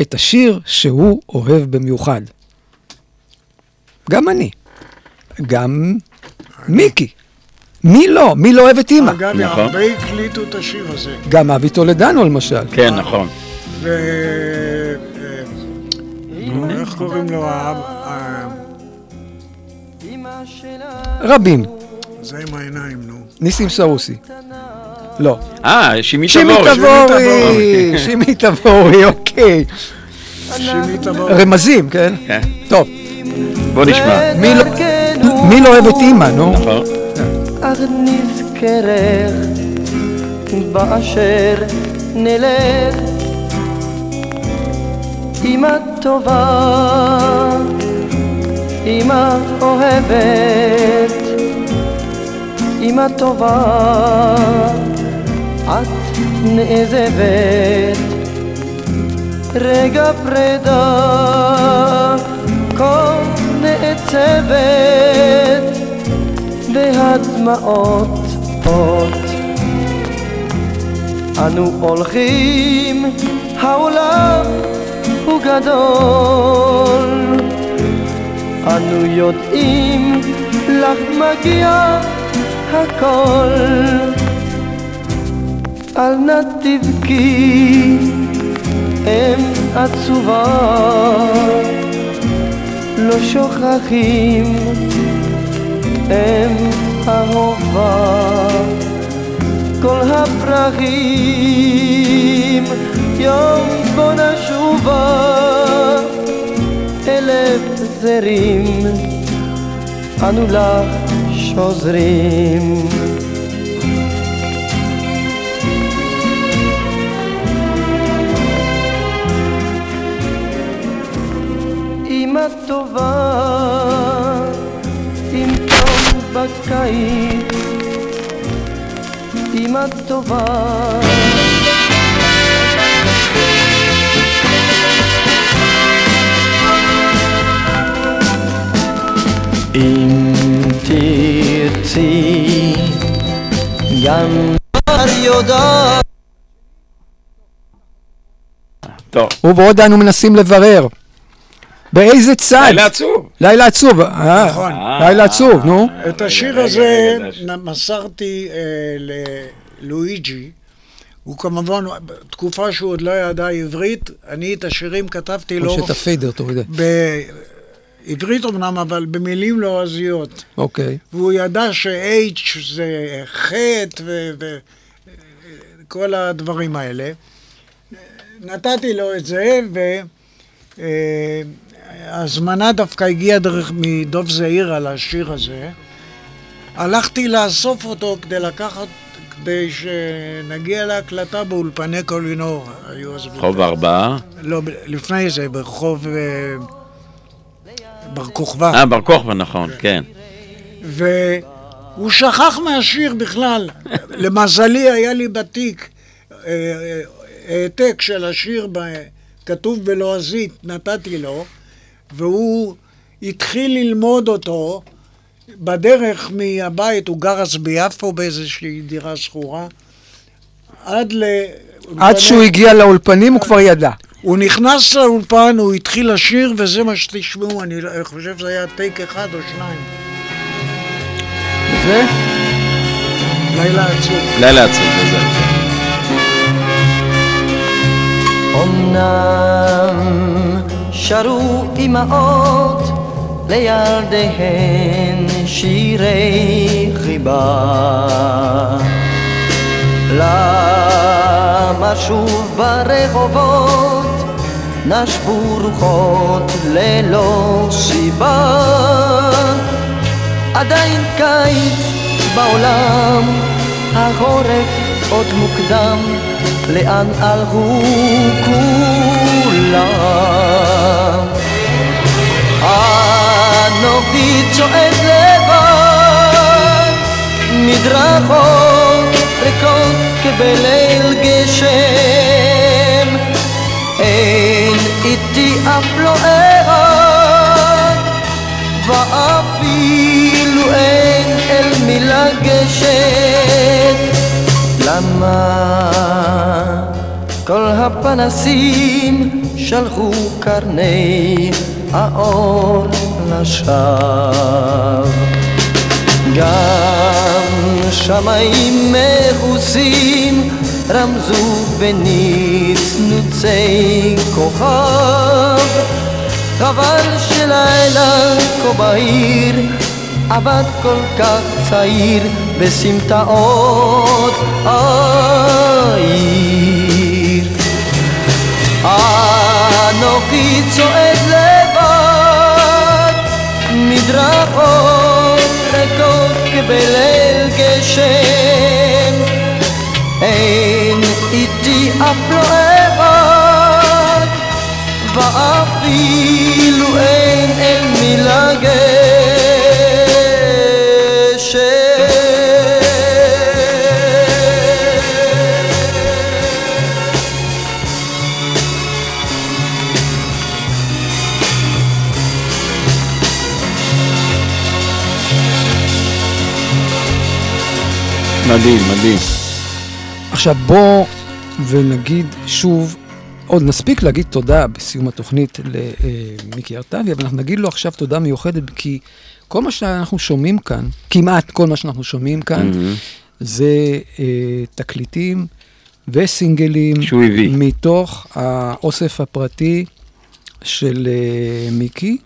את השיר שהוא אוהב במיוחד. גם אני, גם מיקי. מי לא? מי לא אוהב את אימא? אגב, נכון. הרבה הקליטו את השיר הזה. גם אבי טולדנו למשל. כן, נכון. ו... אה, נו, איך קוראים לו? ה- ה- רבים. זה עם העיניים, נו. ניסים סרוסי. לא. אה, שימי שימי תבורי. תבורי, שימי תבורי, אוקיי. שימי תבורי. רמזים, כן? כן. טוב. בוא נשמע. מי לא- לא אוהב את אימא, נו? נכון. אז נזכרך באשר נלך אמא טובה, אמא אוהבת, אמא טובה, את נעזבת, רגע פרידה, כה נעצבת, והדמעות עוד. אנו הולכים, העולם הוא גדול. אנו יודעים, לך מגיע הכל. אל נא תבכי, אם עצובה, לא שוכחים אם אהובה. כל הפרחים יום בו נשובה אלף זרים אנו לך שוזרים עם תום בקיץ אמא טובה אם תרצי גם כבר יודעת טוב. ובעוד אנו מנסים לברר. באיזה צד? לילה עצוב. לילה עצוב. אה, נכון. לילה עצוב, נו. את השיר רגע, הזה מסרתי אה, ללואיג'י. הוא כמובן, בתקופה שהוא עוד לא ידע עברית, אני את השירים כתבתי לו או שאת הפיידר תוריד. בעברית אמנם, אבל במילים לועזיות. אוקיי. והוא ידע ש-H זה חטא וכל הדברים האלה. נתתי לו את זה, והזמנה דווקא הגיעה דרך מדוב זעיר על השיר הזה. הלכתי לאסוף אותו כדי לקחת, כדי שנגיע להקלטה באולפני קולינור. רחוב ארבעה. לא, לפני זה, ברחוב אה, בר כוכבא. אה, בר כוכבא, נכון, כן. והוא שכח מהשיר בכלל. למזלי, היה לי בתיק אה, אה, העתק של השיר כתוב בלועזית, נתתי לו, והוא התחיל ללמוד אותו בדרך מהבית, הוא גר אז ביפו באיזושהי דירה שכורה, עד ל... עד שהוא הגיע לאולפנים הוא כבר ידע. הוא נכנס לאולפן, הוא התחיל לשיר, וזה מה שתשמעו, אני לא- חושב שזה היה טייק אחד או שניים. זה? לילה עצוב. לילה עצוב, זה זה. אמנם שרו אמהות לילדיהן שירי חיבה. למה שוב ברחובות נשבו רוחות ללא סיבה? עדיין קיץ בעולם, החורף עוד מוקדם, לאן הלכו כולם? אנו אנוכי צועד לבד, מדרכות ריקות כבליל גשם, אין איתי אף לא אחד, ואפילו אין אל מי לגשת. למה כל הפנסים שלחו קרני האור לשווא? גם שמיים מכוסים רמזו בנצנוצי כוכב חבל שלילה כה בהיר עבד כל כך צעיר בסמטאות העיר. אנוכי צועד לבד, מדרכות ריקות כבליל גשם, אין איתי אף לא אחד, ואפילו אין אל מי מדהים, מדהים. עכשיו בוא ונגיד שוב, עוד נספיק להגיד תודה בסיום התוכנית למיקי ארטבי, אבל אנחנו נגיד לו עכשיו תודה מיוחדת, כי כל מה שאנחנו שומעים כאן, כמעט כל מה שאנחנו שומעים כאן, Mm-hmm. זה אה, תקליטים וסינגלים שהוא הביא. מתוך האוסף הפרטי של אה, מיקי.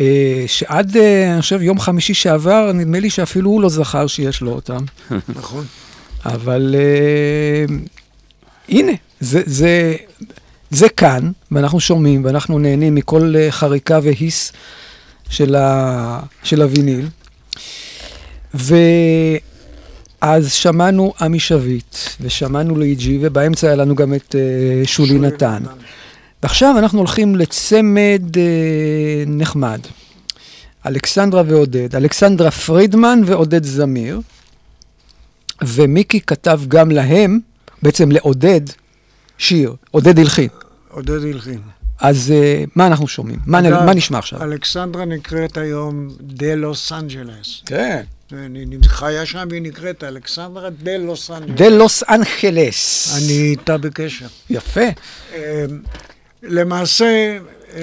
אה, שעד, אה, אני חושב, יום חמישי שעבר, נדמה לי שאפילו הוא לא זכר שיש לו אותם. נכון. אבל uh, הנה, זה, זה, זה כאן, ואנחנו שומעים, ואנחנו נהנים מכל חריקה והיס של, ה, של הוויניל. ואז שמענו עמי שביט, ושמענו לאיג'י, ובאמצע היה לנו גם את uh, שולי נתן. ועכשיו אנחנו הולכים לצמד uh, נחמד. אלכסנדרה ועודד, אלכסנדרה פרידמן ועודד זמיר. ומיקי כתב גם להם, בעצם לעודד, שיר, עודד הלחין. עודד הלחין. אז uh, מה אנחנו שומעים? מה, אגב, מה נשמע עכשיו? אלכסנדרה נקראת היום דה לוס אנג'לס. כן. אני חיה שם והיא נקראת אלכסנדרה דה לוס אנג'לס. דה לוס אנג'לס. אני איתה בקשר. יפה. למעשה, אמ,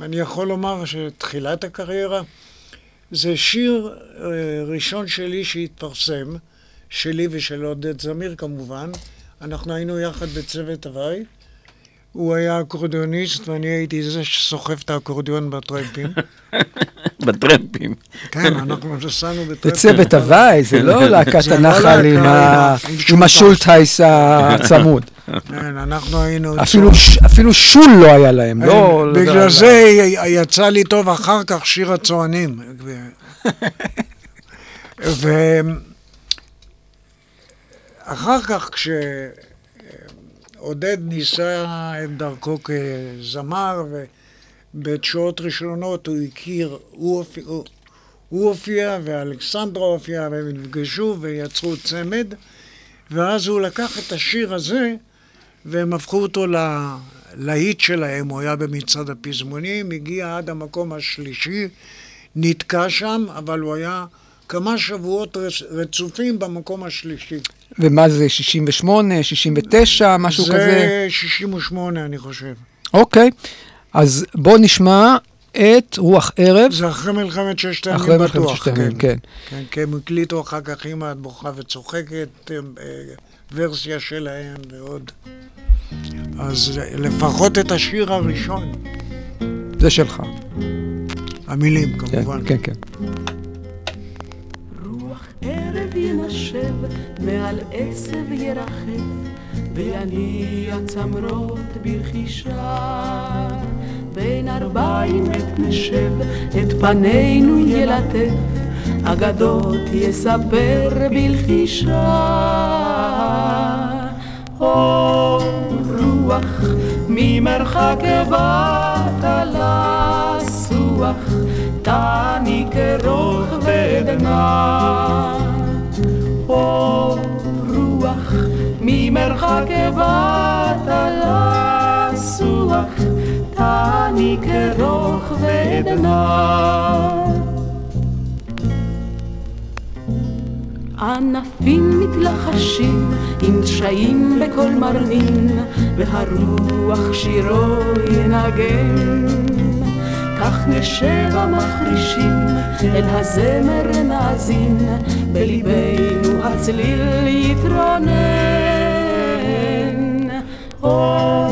אני יכול לומר שתחילת הקריירה זה שיר אה, ראשון שלי שהתפרסם, שלי ושל עודד זמיר כמובן. אנחנו היינו יחד בצוות הוואי. הוא היה אקורדיוניסט ואני הייתי זה שסוחב את האקורדיון בטרמפים. בטרמפים. כן, אנחנו נסענו בטרמפים. בצוות הוואי, זה לא להקת זה לא הנחל עם. השולטהייס הצמוד. כן, אנחנו היינו... אפילו שול לא היה להם, לא... לא- בגלל זה יצא לי טוב אחר כך שיר הצוענים. ואחר כך כשעודד ניסה את דרכו כזמר, ובתשואות ראשונות הוא הכיר, הוא הוא- הוא הופיע ואלכסנדרה הופיעה, והם נפגשו ויצרו צמד, ואז הוא לקח את השיר הזה והם הפכו אותו ל- להיט שלהם, הוא היה במצעד הפזמונים, הגיע עד המקום השלישי, נתקע שם, אבל הוא היה כמה שבועות רצ- רצופים במקום השלישי. ומה זה, 68, 69, משהו זה כזה? זה 68, אני חושב. אוקיי, אז בואו נשמע את רוח ערב. זה אחרי מלחמת ששת אחרי הימים מלחמת בטוח, ששת הימים, כן. כן, כי הם הקליטו אחר כך אמא את בוכה וצוחקת, אה, ורסיה שלהם ועוד. אז לפחות את השיר הראשון, זה שלך. המילים כן, כמובן. כן, כן. ערב ינשב, מעל עשב ירחף, ויניע צמרות ברכישה. בין ארבעים עת נשב, את פנינו ילטף, אגדות יספר בלחישה. או רוח ממרחק באת לסוח, תעניק רוך ועדנה. או רוח ממרחק באת לסוח, תעניק רוך ועדנה. ענפים מתלחשים עם דשאים בקול מרנין, והרוח שירו ינגן. כך נשב המחרישים, אל הזמר נאזין, בליבנו הצליל יתרונן. או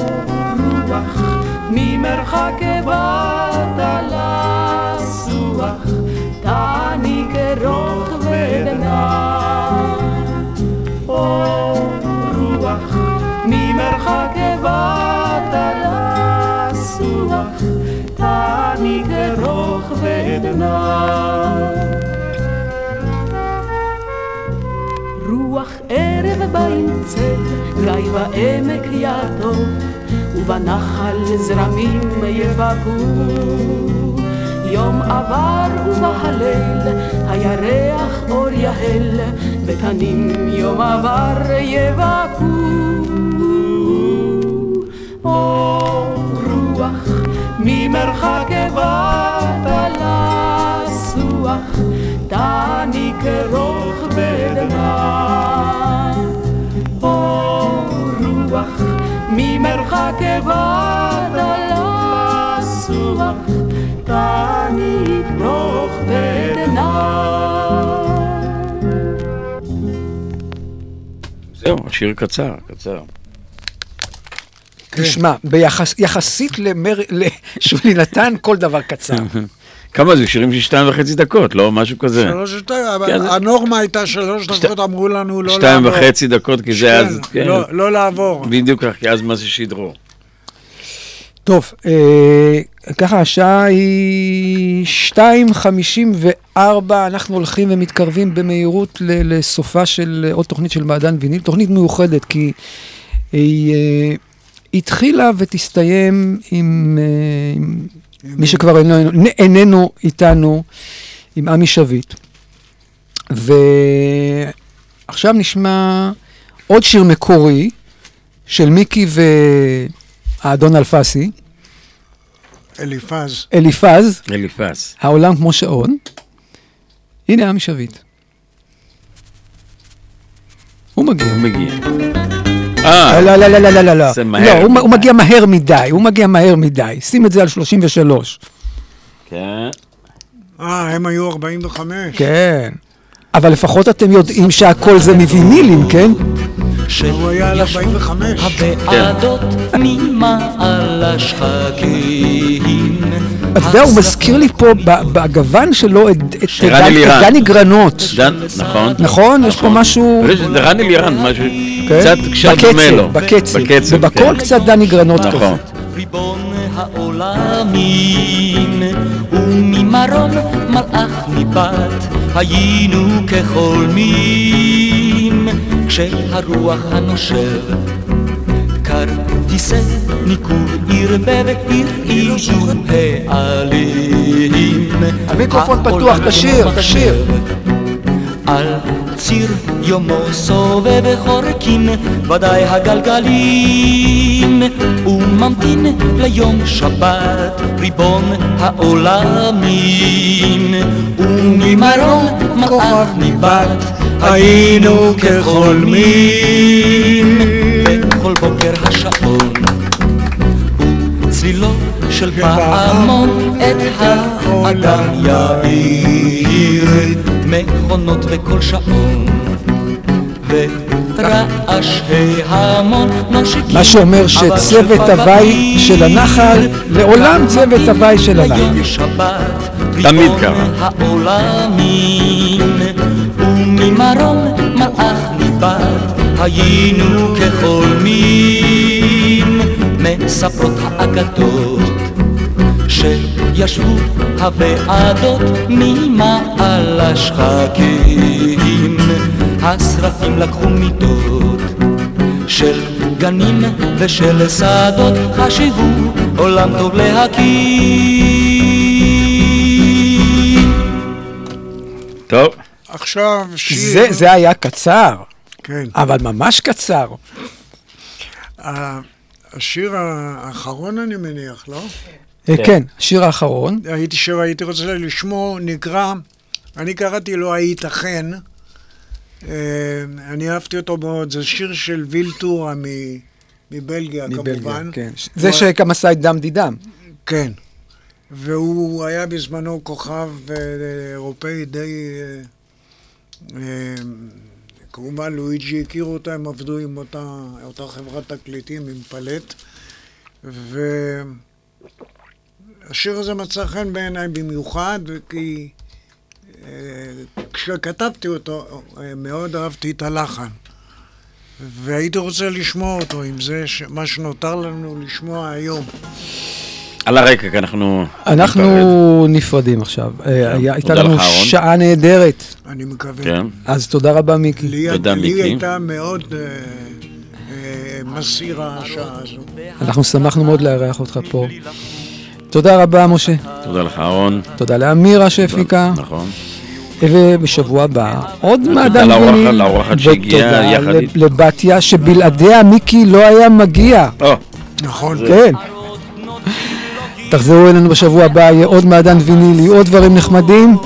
רוח ממרחק באת רוך ועדנה. רוח ערב בה צל, גיא בעמק יעטוף, ובנחל זרמים יבקעו. יום עבר ובהלל, הירח אור יהל, ותנים יום עבר יבקעו. ממרחק באת לסוח, תעניק רוך ועדנה. או רוח ממרחק באת לסוח, תעניק רוך ועדנה. זהו, השיר קצר, קצר. תשמע, ביחס- יחסית למר- לשולי נתן, כל דבר קצר. כמה זה? שירים של שתיים וחצי דקות, לא? משהו כזה. שלוש שתיים, אבל כן, זה- הנורמה הייתה שלוש דקות, אמרו לנו לא לעבור. שתיים וחצי דקות, כי זה אז... כן, לא- לא לעבור. בדיוק כך, כי אז מה זה שידרו? טוב, אה, ככה השעה היא 2.54, אנחנו הולכים ומתקרבים במהירות לסופה של עוד תוכנית של מעדן ויניל, תוכנית מיוחדת, כי היא אה, התחילה ותסתיים עם, אה, עם מי שכבר איננו, איננו איתנו, עם עמי שביט. ועכשיו נשמע עוד שיר מקורי של מיקי והאדון אלפסי, אליפז. אליפז, אליפז. העולם כמו שעון. הנה עמי שביט. הוא מגיע. הוא מגיע. אה, לא, לא, לא, לא, לא, לא, לא. זה מהר לא, הוא- מדי. הוא מגיע מהר מדי, הוא מגיע מהר מדי. שים את זה על 33. כן. אה, הם היו 45. כן. אבל לפחות אתם יודעים שהכל זה מווינילים, כן? הוא היה על 45. הוועדות ממעל השחקים. אתה יודע, הוא מזכיר לי פה בגוון שלו את דני גרנות. דן, נכון. נכון? יש פה משהו... אבל יש את רן אלירן, משהו כן? קצת דומה לו. בקצב, בקצב, ובקול כן. קצת דני גרנות כזה. נכון. ריבון העולמים, וממרום מלאך ניבט, היינו כחולמים, כשהרוח הנושב כרטיסי ניכור ערבב הרעישו העלים. המיקרופון פתוח, תשיר, תשיר. על ציר יומו סובב חורקים ודאי הגלגלים וממתין ליום שבת ריבון העולמים. וממרום מלאך ניבט היינו כחולמים. בכל בוקר השעון צלילו של פעמון את האדם יאיר מכונות וכל שעון ורעש ההמון נושיקים מה שאומר שצוות הוואי של הנחל, לעולם צוות הוואי של הנחל. תמיד קרה. העולמים וממרום מלאך ניבט היינו כחולמים מספרות האגדות שישבו הוועדות ממעל השחקים השרפים לקחו מידות של גנים ושל שדות חשיבו עולם טוב להקים טוב. עכשיו שיר... זה, זה היה קצר, כן. אבל ממש קצר. השיר האחרון, אני מניח, לא? אה, כן, השיר האחרון. הייתי שהייתי רוצה לשמוע, נקרא, אני קראתי לו הייתכן. אה, אני אהבתי אותו מאוד, זה שיר של וילטורה מ- מבלגיה, מבלגיה, כמובן. כן. זה שגם עשה את דם דידם. כן. והוא היה בזמנו כוכב אה, אירופאי די... אה, אה, כמובן לואיג'י הכיר אותה, הם עבדו עם אותה, אותה חברת תקליטים, עם פלט. והשיר הזה מצא חן בעיניי במיוחד, כי אה, כשכתבתי אותו, אה, מאוד אהבתי את הלחן. והייתי רוצה לשמוע אותו עם זה, ש- מה שנותר לנו לשמוע היום. על הרקע, כי אנחנו... אנחנו נפרדים עכשיו. אה, היה- הייתה לנו. שעה נהדרת. אני מקווה. כן. אז תודה רבה, מיקי. לי, תודה, לי מיקי. הייתה מאוד אה, אה, מסעירה השעה הזו. אנחנו שמחנו מאוד לארח אותך פה. תודה רבה, משה. תודה לך, אהרון. תודה לאמירה שהפיקה. נכון. ובשבוע הבא עוד מעדן ויניל. לאורחת שהגיעה ותודה יחד איתי. לבתיה, שבלעדיה מיקי לא היה מגיע. נכון. כן. תחזרו אלינו בשבוע הבא, יהיה עוד מעדן ויניל, יהיו עוד דברים נחמדים.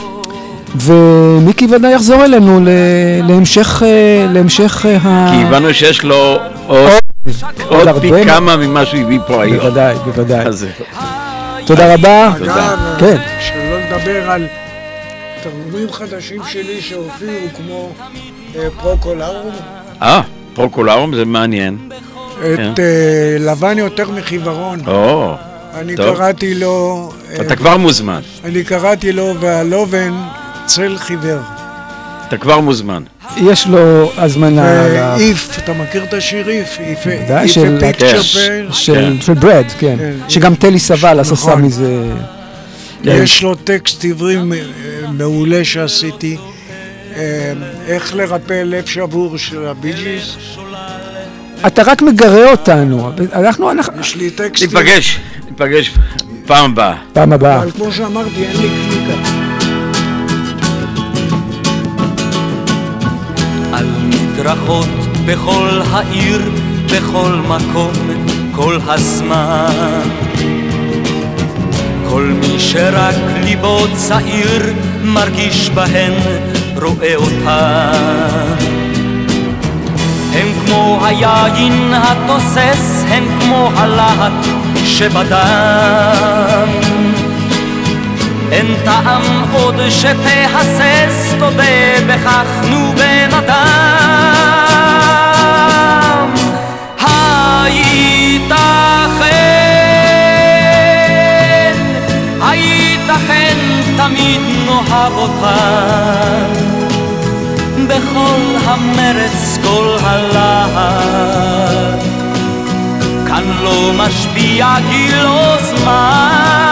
ומיקי ודאי יחזור אלינו ל- להמשך, אה, להמשך אה, ה... כי הבנו שיש לו עוד עוד הרבה פי מה- כמה ממה שהוא הביא פה היום. בוודאי, בוודאי. תודה רבה. אגב, כן. שלא לדבר על תרגומים חדשים שלי שהופיעו כמו אה, פרוקולרום, אה, פרוקולרום זה מעניין. כן. את אה, לבן יותר מחיוורון. או, אני טוב. קראתי לו... אה, אתה כבר מוזמן. אני קראתי לו והלובן צל חיוור. אתה כבר מוזמן. יש לו הזמנה. ל- איף, אתה מכיר את השיר איף? איף ודאי, של פיקצ'ר של- של ברד, כן. שגם טלי סבל עשה נכון. מזה... יש לו טקסט עברי מ- מעולה שעשיתי. אה, איך לרפא לב שבור של הבי ג'יז. אתה רק מגרה אותנו. אנחנו, אנחנו... יש לי טקסטים. ניפגש, ניפגש פעם הבאה. פעם הבאה. אבל כמו שאמרתי, אין לי קליקה. מדרכות בכל העיר, בכל מקום, כל הזמן. כל מי שרק ליבו צעיר, מרגיש בהן, רואה אותן. הם כמו היין התוסס, הם כמו הלהט שבדם. אין טעם עוד שתהסס, תודה בכך, נו בן אדם. הייתכן, הייתכן תמיד נאהב אותם. בכל המרץ, כל הלהט. כאן לא משפיע כי לא זמן.